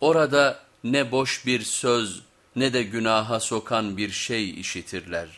Orada ne boş bir söz ne de günaha sokan bir şey işitirler.